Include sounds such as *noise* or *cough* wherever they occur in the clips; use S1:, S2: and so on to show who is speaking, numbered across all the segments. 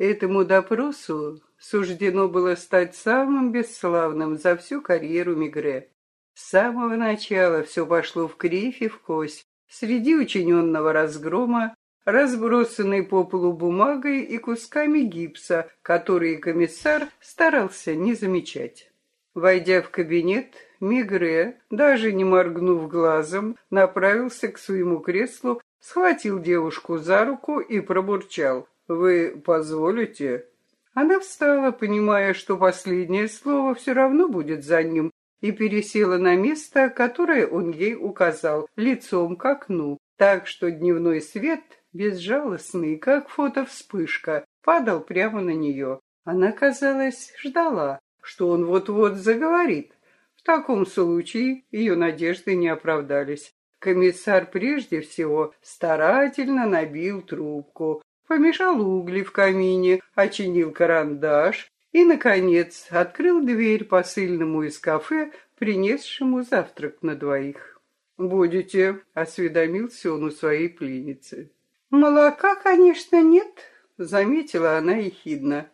S1: Этому допросу суждено было стать самым бесславным за всю карьеру Мигре. С самого начала все пошло в кривь и в кость. Среди учиненного разгрома, разбросанной по полу бумагой и кусками гипса, которые комиссар старался не замечать. Войдя в кабинет, Мигре, даже не моргнув глазом, направился к своему креслу, схватил девушку за руку и пробурчал. «Вы позволите?» Она встала, понимая, что последнее слово все равно будет за ним, и пересела на место, которое он ей указал, лицом к окну, так что дневной свет, безжалостный, как фотовспышка, падал прямо на нее. Она, казалось, ждала, что он вот-вот заговорит. В таком случае ее надежды не оправдались. Комиссар прежде всего старательно набил трубку, помешал угли в камине, очинил карандаш и, наконец, открыл дверь посыльному из кафе, принесшему завтрак на двоих. «Будете?» — осведомился он у своей пленницы. «Молока, конечно, нет», — заметила она ехидно.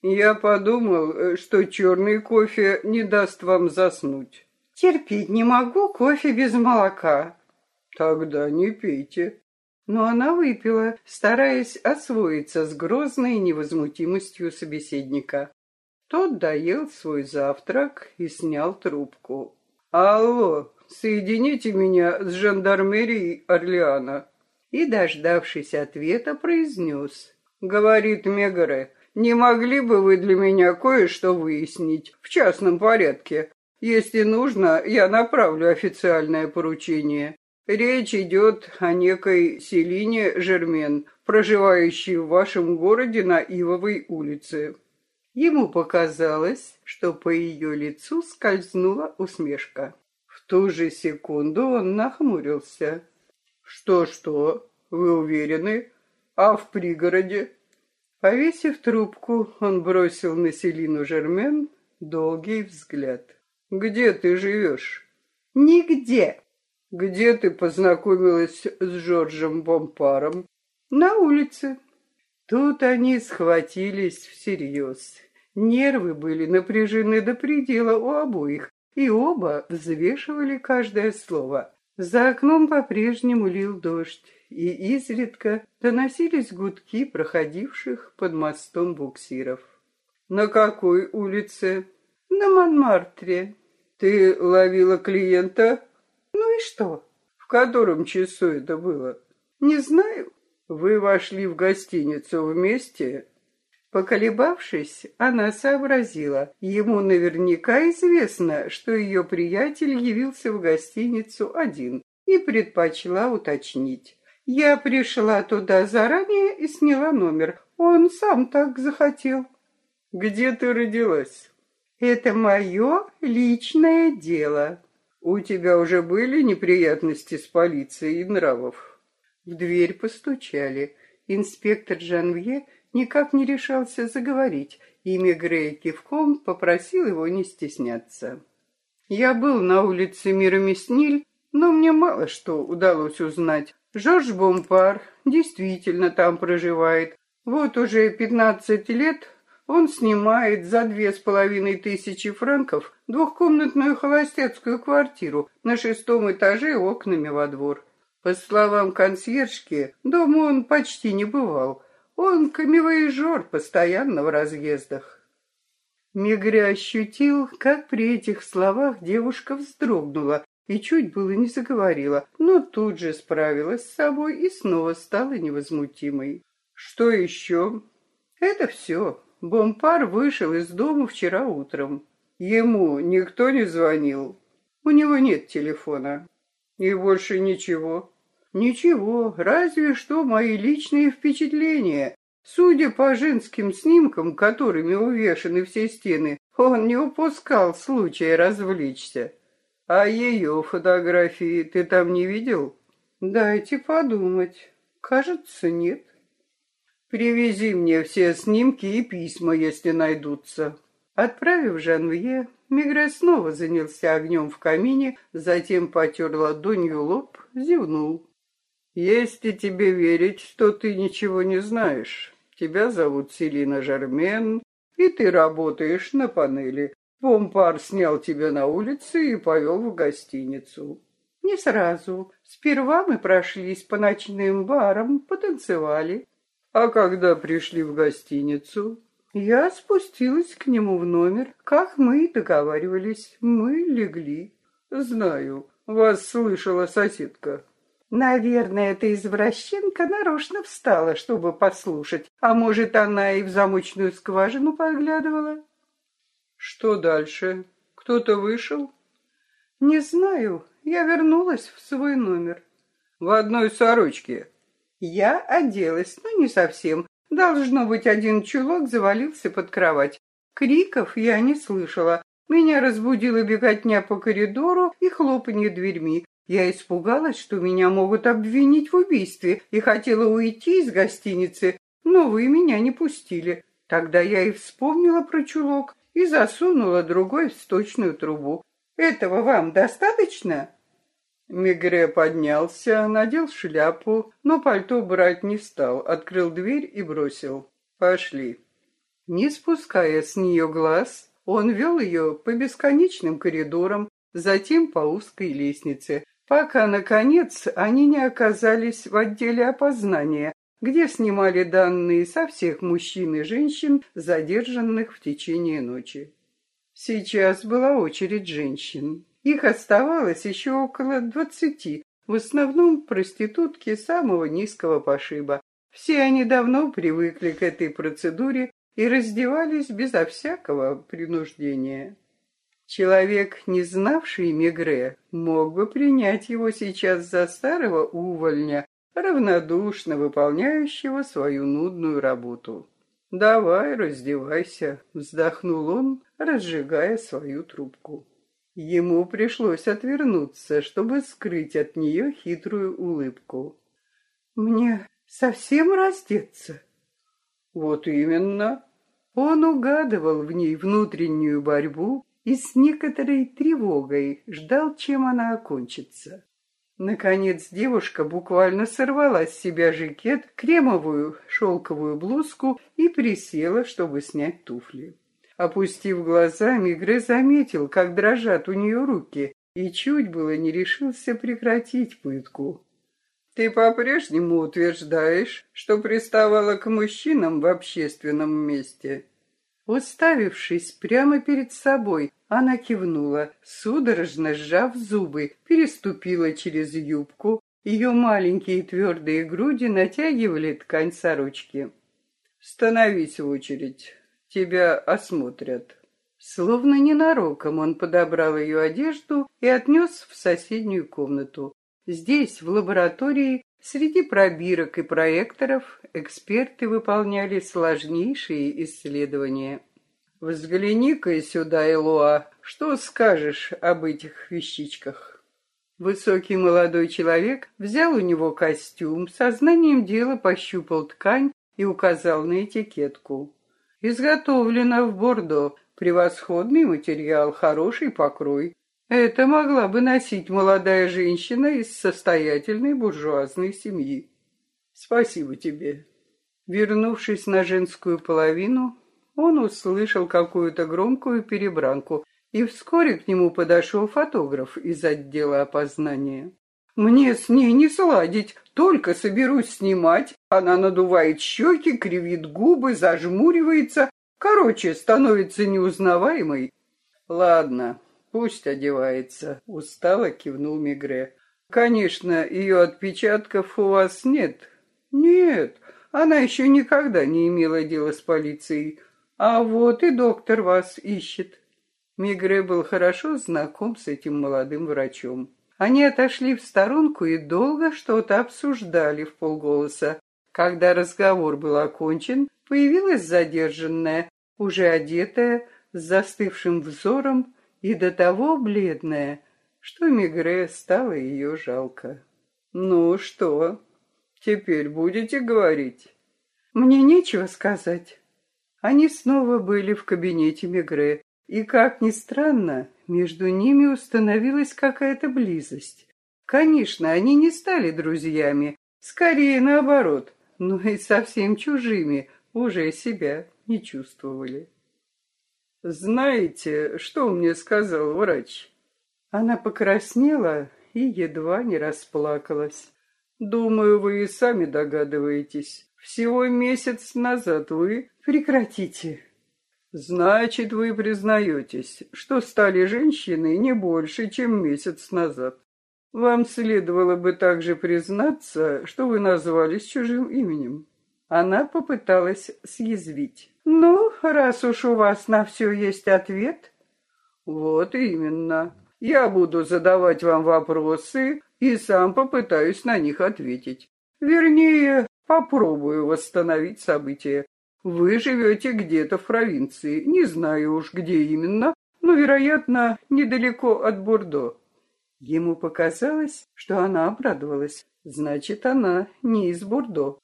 S1: «Я подумал, что черный кофе не даст вам заснуть». «Терпеть не могу кофе без молока». «Тогда не пейте» но она выпила, стараясь освоиться с грозной невозмутимостью собеседника. Тот доел свой завтрак и снял трубку. «Алло, соедините меня с жандармерией Орлеана». И, дождавшись ответа, произнес. «Говорит Мегаре, не могли бы вы для меня кое-что выяснить в частном порядке? Если нужно, я направлю официальное поручение. Речь идет о некой Селине Жермен, проживающей в вашем городе на Ивовой улице. Ему показалось, что по ее лицу скользнула усмешка. В ту же секунду он нахмурился. «Что-что? Вы уверены? А в пригороде?» Повесив трубку, он бросил на Селину Жермен долгий взгляд. «Где ты живешь?» «Нигде!» Где ты познакомилась с Жоржем Бомпаром? На улице. Тут они схватились всерьез. Нервы были напряжены до предела у обоих, и оба взвешивали каждое слово. За окном по-прежнему лил дождь, и изредка доносились гудки проходивших под мостом буксиров. «На какой улице?» «На Монмартре». «Ты ловила клиента?» Ну и что? В котором часу это было? Не знаю. Вы вошли в гостиницу вместе? Поколебавшись, она сообразила, ему наверняка известно, что ее приятель явился в гостиницу один, и предпочла уточнить. Я пришла туда заранее и сняла номер. Он сам так захотел. Где ты родилась? Это мое личное дело. У тебя уже были неприятности с полицией нравов? В дверь постучали. Инспектор Жанвье никак не решался заговорить, и Мегре кивком попросил его не стесняться. Я был на улице Миромесниль, но мне мало что удалось узнать. Жорж Бомпар действительно там проживает. Вот уже пятнадцать лет он снимает за две с половиной тысячи франков двухкомнатную холостяцкую квартиру на шестом этаже окнами во двор. По словам консьержки, дома он почти не бывал. Он камевоежор, постоянно в разъездах. Мегре ощутил, как при этих словах девушка вздрогнула и чуть было не заговорила, но тут же справилась с собой и снова стала невозмутимой. «Что еще?» «Это все. Бомпар вышел из дома вчера утром. Ему никто не звонил. У него нет телефона. И больше ничего. Ничего, разве что мои личные впечатления. Судя по женским снимкам, которыми увешаны все стены, он не упускал случая развлечься. А ее фотографии ты там не видел? Дайте подумать. Кажется, нет. Привези мне все снимки и письма, если найдутся. Отправив Жанвье, Мигре снова занялся огнем в камине, затем потер ладонью лоб, зевнул. «Если тебе верить, что ты ничего не знаешь, Тебя зовут Селина Жермен, и ты работаешь на панели. Помпар снял тебя на улице и повел в гостиницу. Не сразу. Сперва мы прошлись по ночным барам, потанцевали. А когда пришли в гостиницу, я спустилась к нему в номер, как мы и договаривались. Мы легли. Знаю, вас слышала соседка. Наверное, эта извращенка нарочно встала, чтобы послушать. А может, она и в замочную скважину поглядывала? Что дальше? Кто-то вышел? Не знаю. Я вернулась в свой номер. В одной сорочке. Я оделась, но не совсем. Должно быть, один чулок завалился под кровать. Криков я не слышала. Меня разбудила беготня по коридору и хлопанье дверьми. Я испугалась, что меня могут обвинить в убийстве, и хотела уйти из гостиницы, но вы меня не пустили. Тогда я и вспомнила про чулок и засунула другой в сточную трубу. Этого вам достаточно? Мегре поднялся, надел шляпу, но пальто брать не стал, открыл дверь и бросил. «Пошли». Не спуская с нее глаз, он вел ее по бесконечным коридорам, затем по узкой лестнице, пока, наконец, они не оказались в отделе опознания, где снимали данные со всех мужчин и женщин, задержанных в течение ночи. Сейчас была очередь женщин. Их оставалось еще около двадцати, в основном проститутки самого низкого пошиба. Все они давно привыкли к этой процедуре и раздевались безо всякого принуждения. Человек, не знавший Мегре, мог бы принять его сейчас за старого увольня, равнодушно выполняющего свою нудную работу. «Давай, раздевайся», — вздохнул он, разжигая свою трубку. Ему пришлось отвернуться, чтобы скрыть от нее хитрую улыбку. «Мне совсем раздеться?» «Вот именно». Он угадывал в ней внутреннюю борьбу, и с некоторой тревогой ждал, чем она окончится. Наконец девушка буквально сорвала с себя жакет, кремовую шелковую блузку и присела, чтобы снять туфли. Опустив глаза, Мигре заметил, как дрожат у нее руки, и чуть было не решился прекратить пытку. «Ты по-прежнему утверждаешь, что приставала к мужчинам в общественном месте?» Уставившись прямо перед собой, она кивнула, судорожно сжав зубы, переступила через юбку. Ее маленькие твердые груди натягивали ткань сорочки. «Становись в очередь, тебя осмотрят». Словно ненароком он подобрал ее одежду и отнес в соседнюю комнату. Здесь, в лаборатории, среди пробирок и проекторов, эксперты выполняли сложнейшие исследования. «Взгляни-ка сюда, Элуа, что скажешь об этих вещичках?» Высокий молодой человек взял у него костюм, сознанием дела пощупал ткань и указал на этикетку. «Изготовлено в Бордо. Превосходный материал, хороший покрой. Это могла бы носить молодая женщина из состоятельной буржуазной семьи. Спасибо тебе. Вернувшись на женскую половину, он услышал какую-то громкую перебранку, и вскоре к нему подошел фотограф из отдела опознания. «Мне с ней не сладить, только соберусь снимать, она надувает щеки, кривит губы, зажмуривается, короче, становится неузнаваемой». «Ладно, Пусть одевается, устало кивнул Мигре. Конечно, ее отпечатков у вас нет. Нет, она еще никогда не имела дела с полицией. А вот и доктор вас ищет. Мигре был хорошо знаком с этим молодым врачом. Они отошли в сторонку и долго что-то обсуждали в полголоса. Когда разговор был окончен, появилась задержанная, уже одетая, с застывшим взором, и до того бледная, что Мигре стало ее жалко. «Ну что, теперь будете говорить?» «Мне нечего сказать». Они снова были в кабинете Мигре, и, как ни странно, между ними установилась какая-то близость. Конечно, они не стали друзьями, скорее наоборот, но и совсем чужими, уже себя не чувствовали. «Знаете, что мне сказал врач?» Она покраснела и едва не расплакалась. «Думаю, вы и сами догадываетесь. Всего месяц назад вы...» «Прекратите!» «Значит, вы признаетесь, что стали женщиной не больше, чем месяц назад. Вам следовало бы также признаться, что вы назвались чужим именем». Она попыталась съязвить. «Ну, раз уж у вас на все есть ответ...» «Вот именно. Я буду задавать вам вопросы и сам попытаюсь на них ответить. Вернее, попробую восстановить события. Вы живете где-то в провинции, не знаю уж где именно, но, вероятно, недалеко от Бордо. Ему показалось, что она обрадовалась. Значит, она не из Бордо.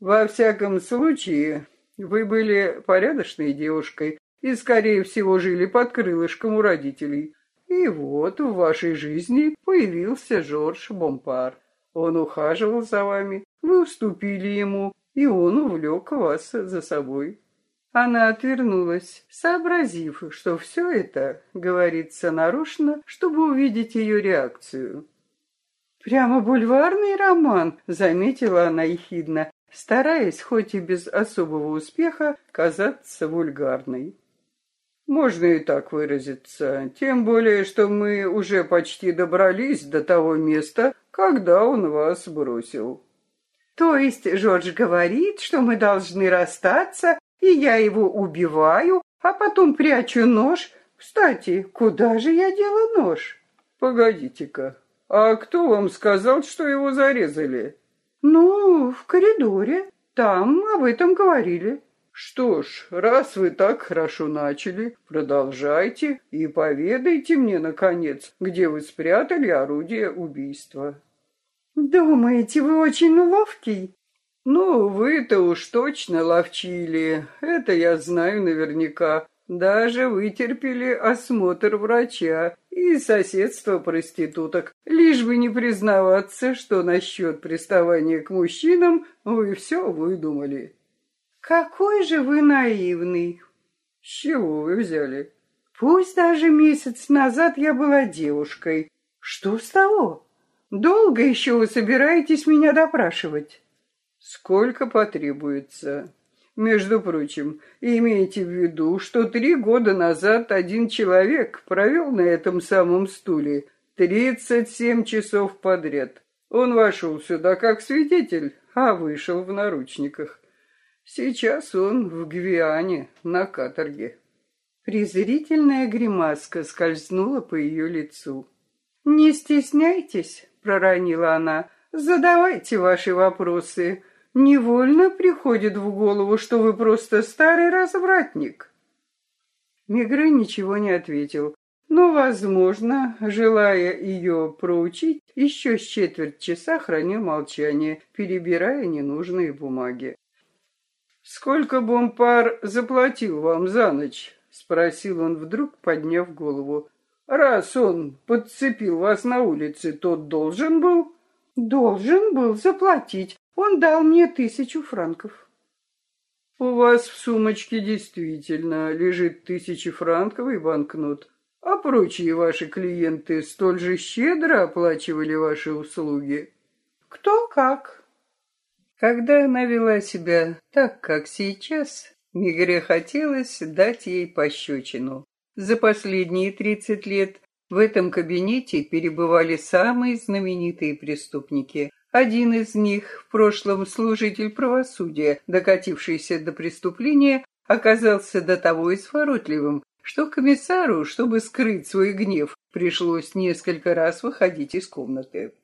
S1: Во всяком случае, вы были порядочной девушкой и, скорее всего, жили под крылышком у родителей. И вот в вашей жизни появился Жорж Бомпар. Он ухаживал за вами, вы уступили ему, и он увлек вас за собой. Она отвернулась, сообразив, что все это говорится нарочно, чтобы увидеть ее реакцию. «Прямо бульварный роман», — заметила она ехидно, стараясь, хоть и без особого успеха, казаться вульгарной. Можно и так выразиться, тем более, что мы уже почти добрались до того места, когда он вас бросил. То есть Жорж говорит, что мы должны расстаться и я его убиваю, а потом прячу нож. Кстати, куда же я дела нож? Погодите-ка, а кто вам сказал, что его зарезали? Ну, в коридоре. Там об этом говорили. Что ж, раз вы так хорошо начали, продолжайте и поведайте мне, наконец, где вы спрятали орудие убийства. Думаете, вы очень ловкий? «Ну, вы-то уж точно ловчили, это я знаю наверняка. Даже вытерпели осмотр врача и соседство проституток, лишь бы не признаваться, что насчет приставания к мужчинам вы все выдумали». «Какой же вы наивный!» «С чего вы взяли?» «Пусть даже месяц назад я была девушкой. Что с того? Долго еще вы собираетесь меня допрашивать?» Сколько потребуется. Между прочим, имейте в виду, что три года назад один человек провел на этом самом стуле 37 часов подряд. Он вошел сюда как свидетель, а вышел в наручниках. Сейчас он в Гвиане на каторге. Презрительная гримаска скользнула по ее лицу. «Не стесняйтесь», — проронила она, — «задавайте ваши вопросы. Невольно приходит в голову, что вы просто старый развратник. Мигре ничего не ответил, но, возможно, желая ее проучить, еще с четверть часа хранил молчание, перебирая ненужные бумаги. «Сколько Бомпар заплатил вам за ночь?» — спросил он вдруг, подняв голову. «Раз он подцепил вас на улице, тот должен был?» «Должен был заплатить, он дал мне тысячу франков. У вас в сумочке действительно лежит тысячефранковый банкнот, а прочие ваши клиенты столь же щедро оплачивали ваши услуги. Кто как. Когда она вела себя так, как сейчас, Мигре хотелось дать ей пощечину. За последние тридцать лет в этом кабинете перебывали самые знаменитые преступники, один из них, в прошлом служитель правосудия, докатившийся до преступления, оказался до того изворотливым, что комиссару, чтобы скрыть свой гнев, пришлось несколько раз выходить из комнаты.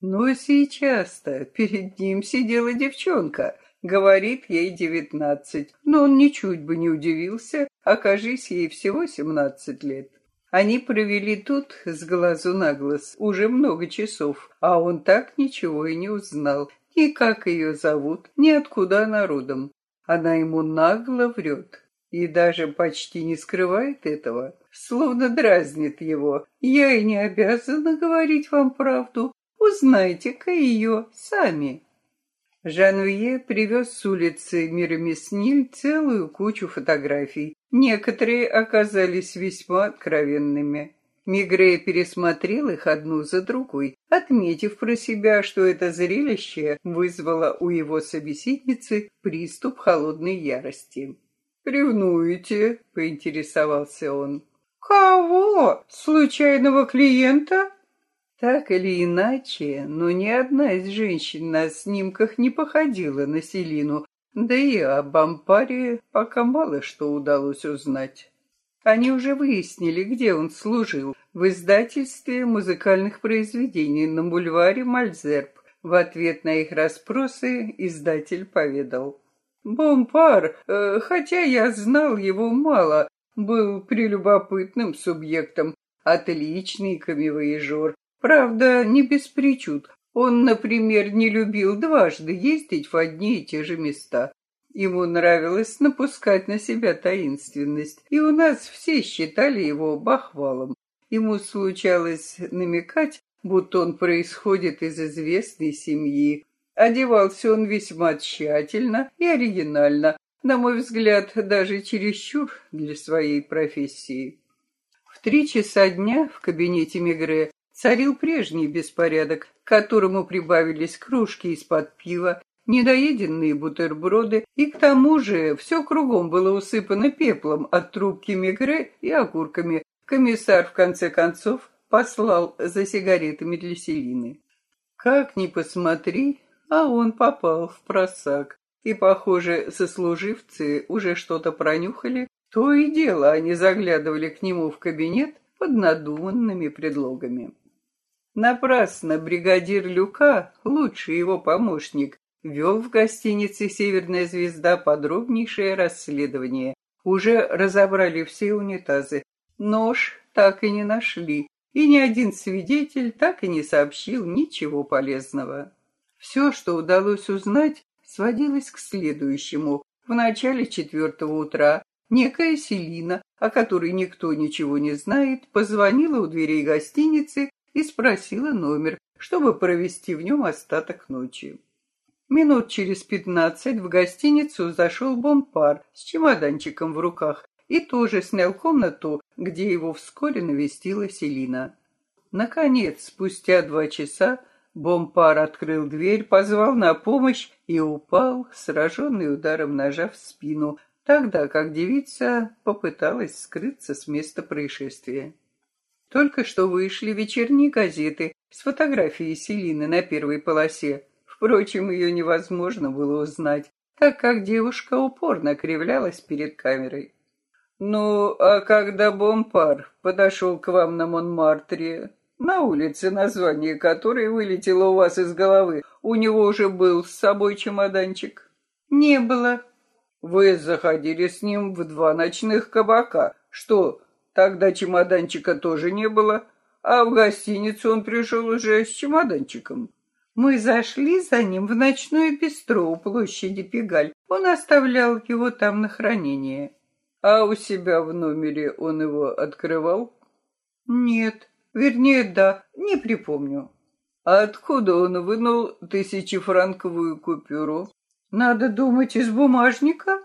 S1: Но сейчас-то перед ним сидела девчонка, говорит ей девятнадцать, но он ничуть бы не удивился, окажись ей всего семнадцать лет. Они провели тут с глазу на глаз уже много часов, а он так ничего и не узнал, ни как ее зовут, ни откуда она родом. Она ему нагло врет и даже почти не скрывает этого, словно дразнит его. Я и не обязана говорить вам правду, узнайте-ка ее сами. Жанвье привез с улицы Мирамесниль целую кучу фотографий. Некоторые оказались весьма откровенными. Мигре пересмотрел их одну за другой, отметив про себя, что это зрелище вызвало у его собеседницы приступ холодной ярости. «Ревнуете?» — поинтересовался он. «Кого? Случайного клиента?» Так или иначе, но ни одна из женщин на снимках не походила на Селину, да и об Ампаре пока мало что удалось узнать. Они уже выяснили, где он служил, в издательстве музыкальных произведений на бульваре Мальзерб. В ответ на их расспросы издатель поведал. Бомпар, э, хотя я знал его мало, был прелюбопытным субъектом, отличный камевоежор, Правда, не без причуд. Он, например, не любил дважды ездить в одни и те же места. Ему нравилось напускать на себя таинственность, и у нас все считали его бахвалом. Ему случалось намекать, будто он происходит из известной семьи. Одевался он весьма тщательно и оригинально, на мой взгляд, даже чересчур для своей профессии. В три часа дня в кабинете Мегре царил прежний беспорядок, к которому прибавились кружки из-под пива, недоеденные бутерброды, и к тому же все кругом было усыпано пеплом от трубки мигре и огурками. Комиссар, в конце концов, послал за сигаретами для Селины. Как ни посмотри, а он попал в просак. И, похоже, сослуживцы уже что-то пронюхали. То и дело они заглядывали к нему в кабинет под надуманными предлогами. Напрасно бригадир Люка, лучший его помощник, вел в гостинице «Северная звезда» подробнейшее расследование. Уже разобрали все унитазы. Нож так и не нашли, и ни один свидетель так и не сообщил ничего полезного. Все, что удалось узнать, сводилось к следующему. В начале четвертого утра некая Селина, о которой никто ничего не знает, позвонила у дверей гостиницы и спросила номер, чтобы провести в нем остаток ночи. Минут через пятнадцать в гостиницу зашел бомпар с чемоданчиком в руках и тоже снял комнату, где его вскоре навестила Селина. Наконец, спустя два часа, бомпар открыл дверь, позвал на помощь и упал, сраженный ударом ножа в спину, тогда как девица попыталась скрыться с места происшествия. Только что вышли вечерние газеты с фотографией Селины на первой полосе. Впрочем, ее невозможно было узнать, так как девушка упорно кривлялась перед камерой. «Ну, а когда Бомпар подошел к вам на Монмартре, на улице, название которой вылетело у вас из головы, у него уже был с собой чемоданчик?» «Не было». «Вы заходили с ним в два ночных кабака. Что, Тогда чемоданчика тоже не было, а в гостиницу он пришел уже с чемоданчиком. Мы зашли за ним в ночное бистро у площади Пегаль. Он оставлял его там на хранение. А у себя в номере он его открывал? Нет. Вернее, да, не припомню. А откуда он вынул тысячефранковую купюру? Надо думать, из бумажника?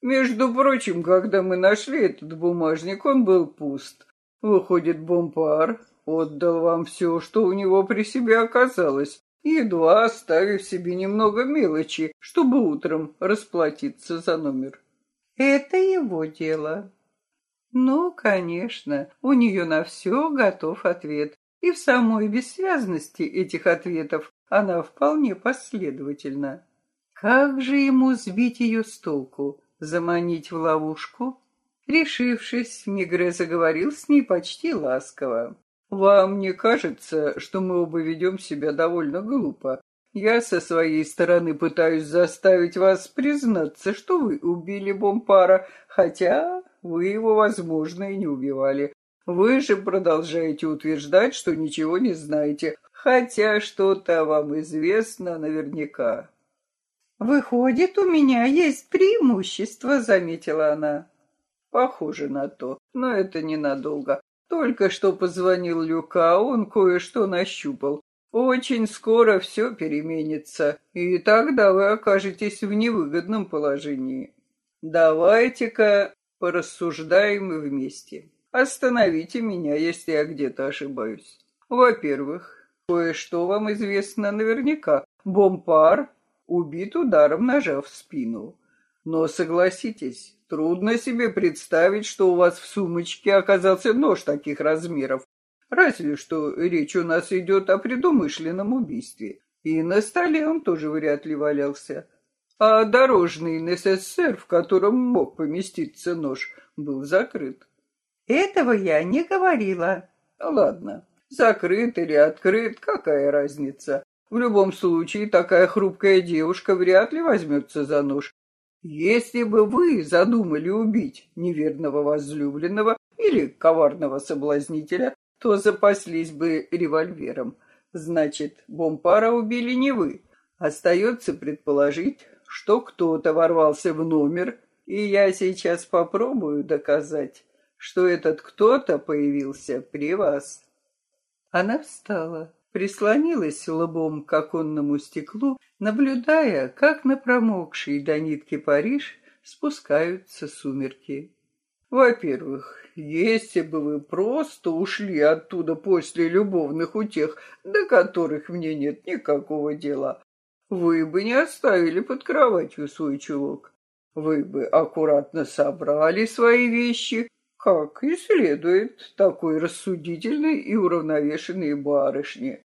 S1: Между прочим, когда мы нашли этот бумажник, он был пуст. Выходит, Бомпар отдал вам все, что у него при себе оказалось, едва оставив себе немного мелочи, чтобы утром расплатиться за номер. Это его дело. Ну, конечно, у нее на все готов ответ. И в самой бессвязности этих ответов она вполне последовательна. Как же ему сбить ее с толку? Заманить в ловушку? Решившись, Мигре заговорил с ней почти ласково. «Вам не кажется, что мы оба ведем себя довольно глупо? Я со своей стороны пытаюсь заставить вас признаться, что вы убили Бомпара, хотя вы его, возможно, и не убивали. Вы же продолжаете утверждать, что ничего не знаете, хотя что-то вам известно наверняка. «Выходит, у меня есть преимущество», — заметила она. «Похоже на то, но это ненадолго. Только что позвонил Люка, он кое-что нащупал. Очень скоро все переменится, и тогда вы окажетесь в невыгодном положении. Давайте-ка порассуждаем вместе. Остановите меня, если я где-то ошибаюсь. Во-первых, кое-что вам известно наверняка. Бомпар убит ударом ножа в спину. Но согласитесь, трудно себе представить, что у вас в сумочке оказался нож таких размеров. Разве что речь у нас идет о предумышленном убийстве. И на столе он тоже вряд ли валялся. А дорожный НССР, в котором мог поместиться нож, был закрыт.
S2: Этого я не говорила.
S1: Ладно, закрыт или открыт, какая разница. В любом случае, такая хрупкая девушка вряд ли возьмется за нож. Если бы вы задумали убить неверного возлюбленного или коварного соблазнителя, то запаслись бы револьвером. Значит, Бомпара убили не вы. Остается предположить, что кто-то ворвался в номер, и я сейчас попробую доказать, что этот кто-то появился при вас. Она встала прислонилась лбом к оконному стеклу, наблюдая, как на промокший до нитки Париж спускаются сумерки. Во-первых, если бы вы просто ушли оттуда после любовных утех, до которых мне нет никакого дела, вы бы не оставили под кроватью свой чулок. Вы бы аккуратно собрали свои вещи, как и следует такой рассудительной и уравновешенной барышне.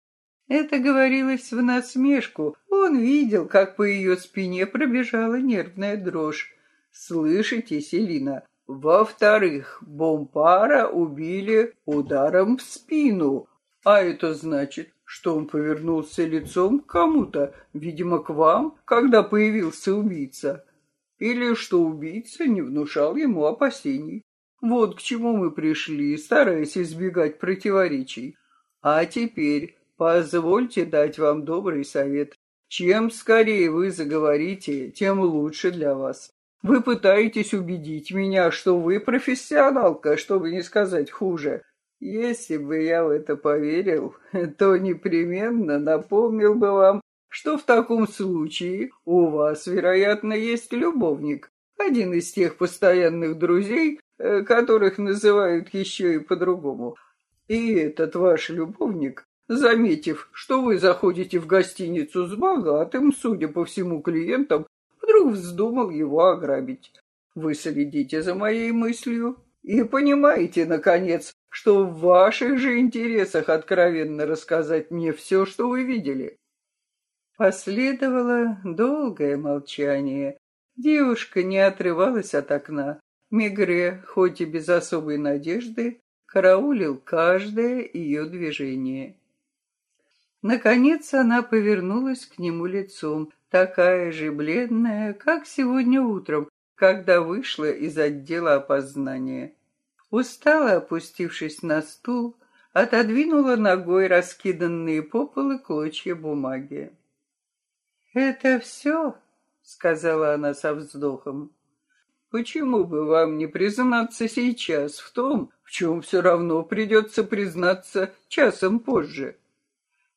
S1: Это говорилось в насмешку. Он видел, как по ее спине пробежала нервная дрожь. «Слышите, Селина? Во-вторых, Бомпара убили ударом в спину. А это значит, что он повернулся лицом к кому-то, видимо, к вам, когда появился убийца. Или что убийца не внушал ему опасений. Вот к чему мы пришли, стараясь избегать противоречий. А теперь Позвольте дать вам добрый совет. Чем скорее вы заговорите, тем лучше для вас. Вы пытаетесь убедить меня, что вы профессионалка, чтобы не сказать хуже. Если бы я в это поверил, *laughs* то непременно напомнил бы вам, что в таком случае у вас, вероятно, есть любовник, один из тех постоянных друзей, которых называют еще и по-другому. И этот ваш любовник Заметив, что вы заходите в гостиницу с богатым, судя по всему, клиентом, вдруг вздумал его ограбить. Вы следите за моей мыслью и понимаете, наконец, что в ваших же интересах откровенно рассказать мне все, что вы видели. Последовало долгое молчание. Девушка не отрывалась от окна. Мигре, хоть и без особой надежды, караулил каждое ее движение. Наконец она повернулась к нему лицом, такая же бледная, как сегодня утром, когда вышла из отдела опознания. Устало опустившись на стул, отодвинула ногой раскиданные по полу клочья бумаги. «Это все?» — сказала она со вздохом. «Почему бы вам не признаться сейчас в том, в чем все равно придется признаться часом позже?»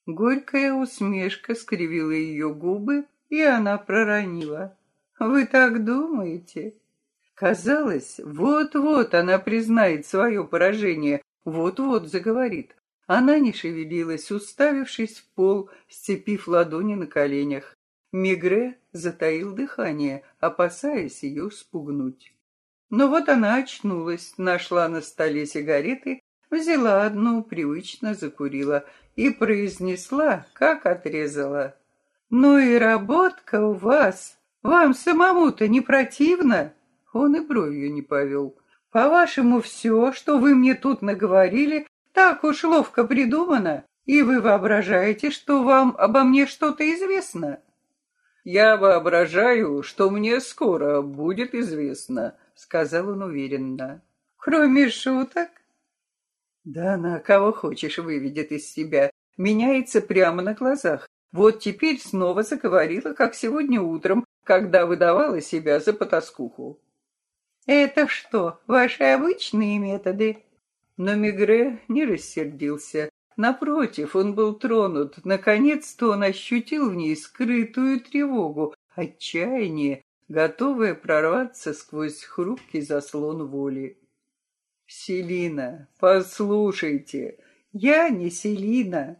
S1: Горькая усмешка скривила ее губы, и она проронила. «Вы так думаете?» Казалось, вот-вот она признает свое поражение, вот-вот заговорит. Она не шевелилась, уставившись в пол, сцепив ладони на коленях. Мигре затаил дыхание, опасаясь ее спугнуть. Но вот она очнулась, нашла на столе сигареты, взяла одну, привычно закурила и произнесла, как отрезала. «Ну и работка у вас! Вам самому-то не противно?» Он и бровью не повел. «По-вашему, все, что вы мне тут наговорили, так уж ловко придумано, и вы воображаете, что вам обо мне что-то известно?» «Я воображаю, что мне скоро будет известно», — сказал он уверенно. «Кроме шуток?» Да она кого хочешь выведет из себя, меняется прямо на глазах. Вот теперь снова заговорила, как сегодня утром, когда выдавала себя за потаскуху. «Это что, ваши обычные методы?» Но Мигре не рассердился. Напротив, он был тронут. Наконец-то он ощутил в ней скрытую тревогу, отчаяние, готовое прорваться сквозь хрупкий заслон воли. «Селина, послушайте, я не Селина.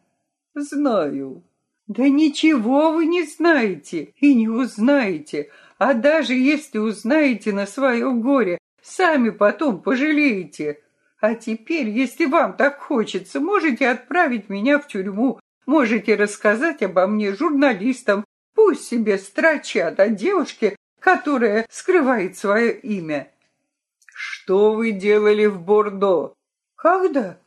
S1: Знаю». «Да ничего вы не знаете и не узнаете, а даже если узнаете на свое горе, сами потом пожалеете. А теперь, если вам так хочется, можете отправить меня в тюрьму, можете рассказать обо мне журналистам, пусть себе строчат о девушке, которая скрывает свое имя. Что вы делали в Бордо? Когда?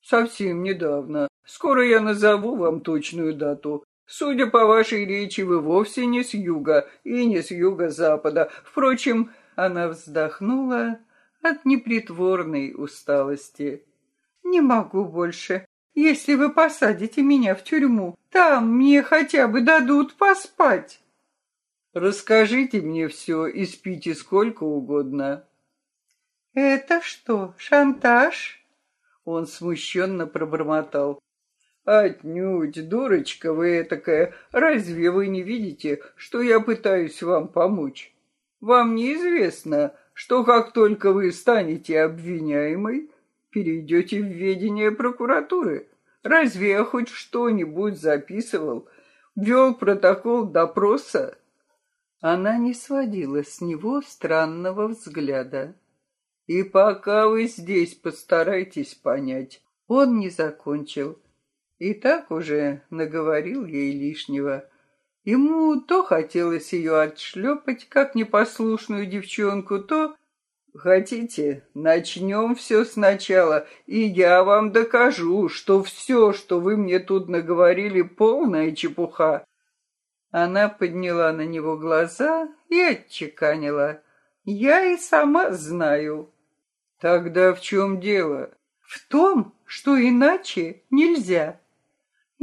S1: Совсем недавно. Скоро я назову вам точную дату. Судя по вашей речи, вы вовсе не с юга и не с юго-запада. Впрочем, она вздохнула от непритворной усталости. Не могу больше. Если вы посадите меня в тюрьму, там мне хотя бы дадут поспать. Расскажите мне все и спите сколько угодно. Это что, шантаж? Он смущенно пробормотал. «Отнюдь, дурочка вы такая, разве вы не видите, что я пытаюсь вам помочь? Вам неизвестно, что как только вы станете обвиняемой, перейдете в ведение прокуратуры. Разве я хоть что-нибудь записывал, вел протокол допроса?» Она не сводила с него странного взгляда. «И пока вы здесь, постарайтесь понять». Он не закончил. И так уже наговорил ей лишнего. Ему то хотелось ее отшлепать, как непослушную девчонку, то... Хотите, начнем все сначала, и я вам докажу, что все, что вы мне тут наговорили, полная чепуха. Она подняла на него глаза и отчеканила. Я и сама знаю. Тогда в чем дело? В том, что иначе нельзя.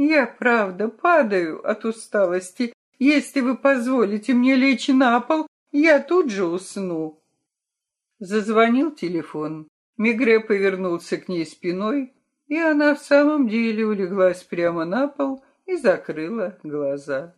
S1: Я, правда, падаю от усталости. Если вы позволите мне лечь на пол, я тут же усну. Зазвонил телефон. Мигре повернулся к ней спиной, и она в самом деле улеглась прямо на пол и закрыла глаза.